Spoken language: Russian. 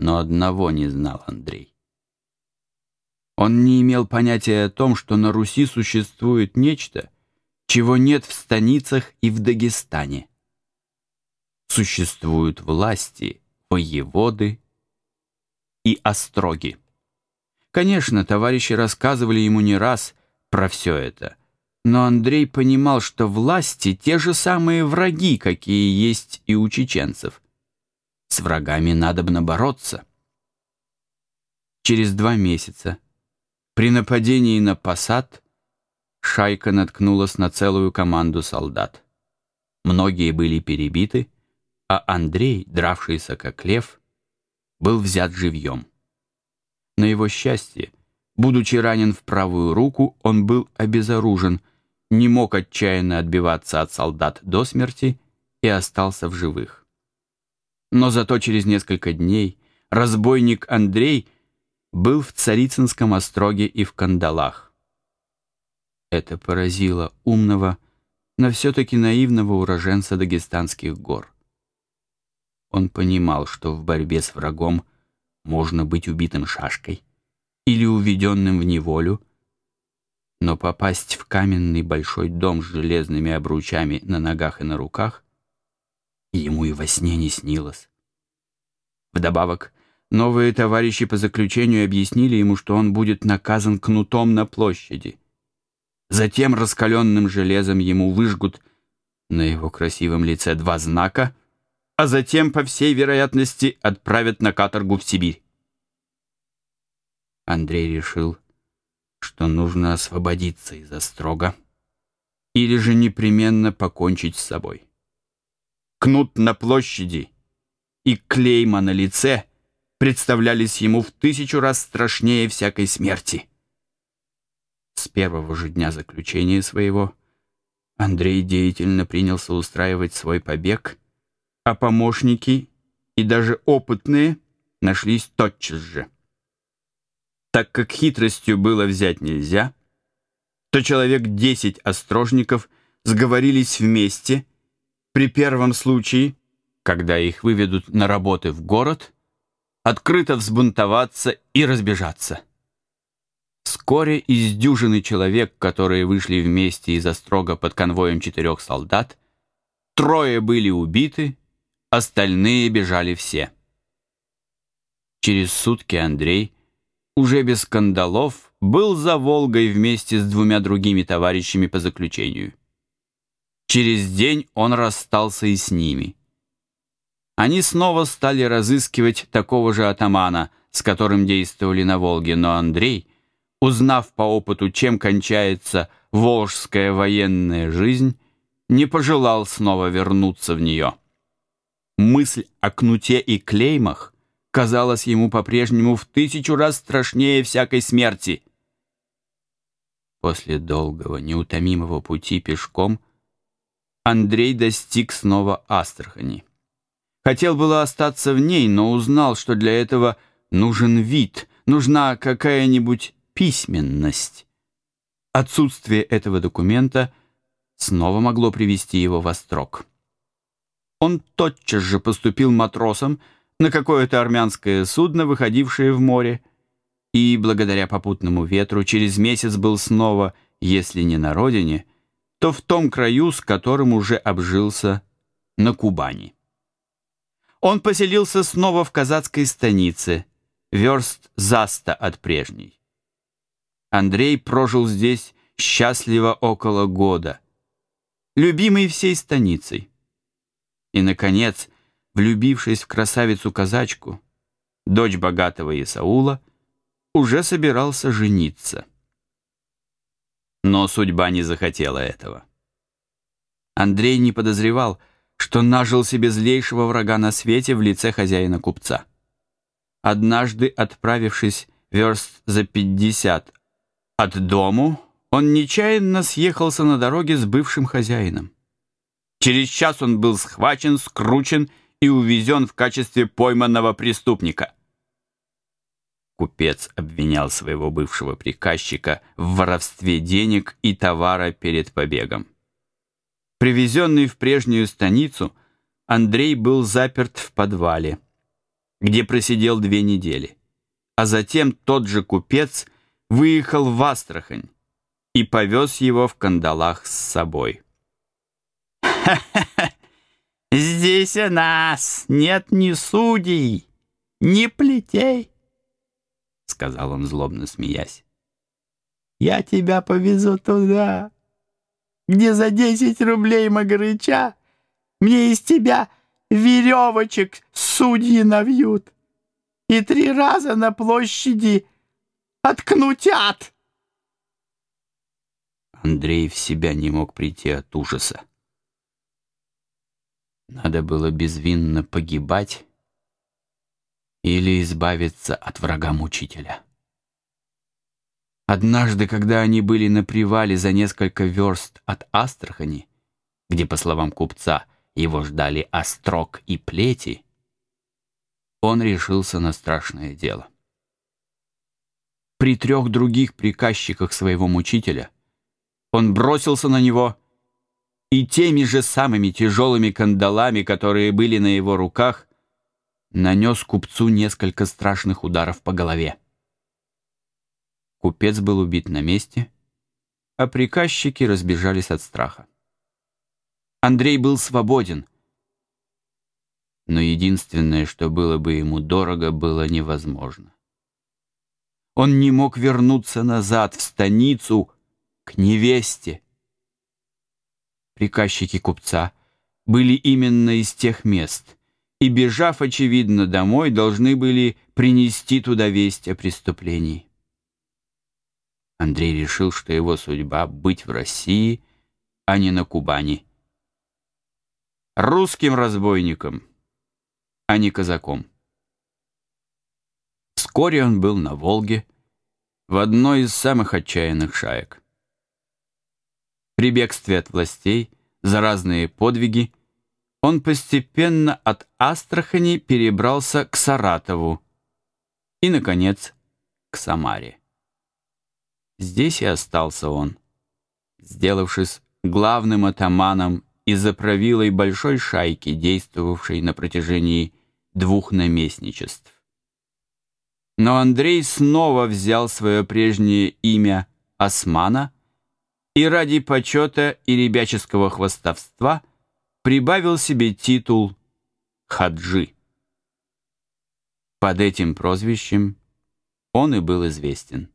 Но одного не знал Андрей. Он не имел понятия о том, что на Руси существует нечто, чего нет в станицах и в Дагестане. Существуют власти, воеводы и остроги. Конечно, товарищи рассказывали ему не раз про все это, но Андрей понимал, что власти — те же самые враги, какие есть и у чеченцев. С врагами надобно бороться. Через два месяца при нападении на посад шайка наткнулась на целую команду солдат. Многие были перебиты, а Андрей, дравшийся как лев, был взят живьем. На его счастье, будучи ранен в правую руку, он был обезоружен, не мог отчаянно отбиваться от солдат до смерти и остался в живых. Но зато через несколько дней разбойник Андрей был в Царицынском остроге и в кандалах. Это поразило умного, но все-таки наивного уроженца дагестанских гор. Он понимал, что в борьбе с врагом можно быть убитым шашкой или уведенным в неволю, но попасть в каменный большой дом с железными обручами на ногах и на руках ему и во сне не снилось. Вдобавок, новые товарищи по заключению объяснили ему, что он будет наказан кнутом на площади. Затем раскаленным железом ему выжгут на его красивом лице два знака — а затем, по всей вероятности, отправят на каторгу в Сибирь. Андрей решил, что нужно освободиться из острога или же непременно покончить с собой. Кнут на площади и клейма на лице представлялись ему в тысячу раз страшнее всякой смерти. С первого же дня заключения своего Андрей деятельно принялся устраивать свой побег а помощники и даже опытные нашлись тотчас же. Так как хитростью было взять нельзя, то человек десять острожников сговорились вместе при первом случае, когда их выведут на работы в город, открыто взбунтоваться и разбежаться. Вскоре из дюжины человек, которые вышли вместе из острога под конвоем четырех солдат, трое были убиты, Остальные бежали все. Через сутки Андрей, уже без скандалов, был за Волгой вместе с двумя другими товарищами по заключению. Через день он расстался и с ними. Они снова стали разыскивать такого же атамана, с которым действовали на Волге, но Андрей, узнав по опыту, чем кончается волжская военная жизнь, не пожелал снова вернуться в нее. Мысль о кнуте и клеймах казалась ему по-прежнему в тысячу раз страшнее всякой смерти. После долгого, неутомимого пути пешком Андрей достиг снова Астрахани. Хотел было остаться в ней, но узнал, что для этого нужен вид, нужна какая-нибудь письменность. Отсутствие этого документа снова могло привести его в острог. Он тотчас же поступил матросом на какое-то армянское судно, выходившее в море, и, благодаря попутному ветру, через месяц был снова, если не на родине, то в том краю, с которым уже обжился на Кубани. Он поселился снова в казацкой станице, верст заста от прежней. Андрей прожил здесь счастливо около года, любимый всей станицей. И, наконец, влюбившись в красавицу-казачку, дочь богатого Исаула, уже собирался жениться. Но судьба не захотела этого. Андрей не подозревал, что нажил себе злейшего врага на свете в лице хозяина-купца. Однажды, отправившись верст за пятьдесят от дому, он нечаянно съехался на дороге с бывшим хозяином. Через час он был схвачен, скручен и увезен в качестве пойманного преступника. Купец обвинял своего бывшего приказчика в воровстве денег и товара перед побегом. Привезенный в прежнюю станицу, Андрей был заперт в подвале. где просидел две недели. А затем тот же купец выехал в Астрахань и повез его в кандалах с собой. «Ха-ха-ха! Здесь у нас нет ни судей, ни плетей!» — сказал он, злобно смеясь. «Я тебя повезу туда, где за десять рублей Магарыча мне из тебя веревочек судьи навьют и три раза на площади откнутят!» Андрей в себя не мог прийти от ужаса. Надо было безвинно погибать или избавиться от врага-мучителя. Однажды, когда они были на привале за несколько верст от Астрахани, где, по словам купца, его ждали острог и плети, он решился на страшное дело. При трех других приказчиках своего мучителя он бросился на него и теми же самыми тяжелыми кандалами, которые были на его руках, нанес купцу несколько страшных ударов по голове. Купец был убит на месте, а приказчики разбежались от страха. Андрей был свободен, но единственное, что было бы ему дорого, было невозможно. Он не мог вернуться назад в станицу к невесте, приказчики купца, были именно из тех мест, и, бежав, очевидно, домой, должны были принести туда весть о преступлении. Андрей решил, что его судьба — быть в России, а не на Кубани. Русским разбойником, а не казаком. Вскоре он был на Волге, в одной из самых отчаянных шаек. При бегстве от властей за разные подвиги он постепенно от Астрахани перебрался к Саратову и, наконец, к Самаре. Здесь и остался он, сделавшись главным атаманом и заправилой большой шайки, действовавшей на протяжении двух наместничеств. Но Андрей снова взял свое прежнее имя Османа – и ради почета и ребяческого хвостовства прибавил себе титул Хаджи. Под этим прозвищем он и был известен.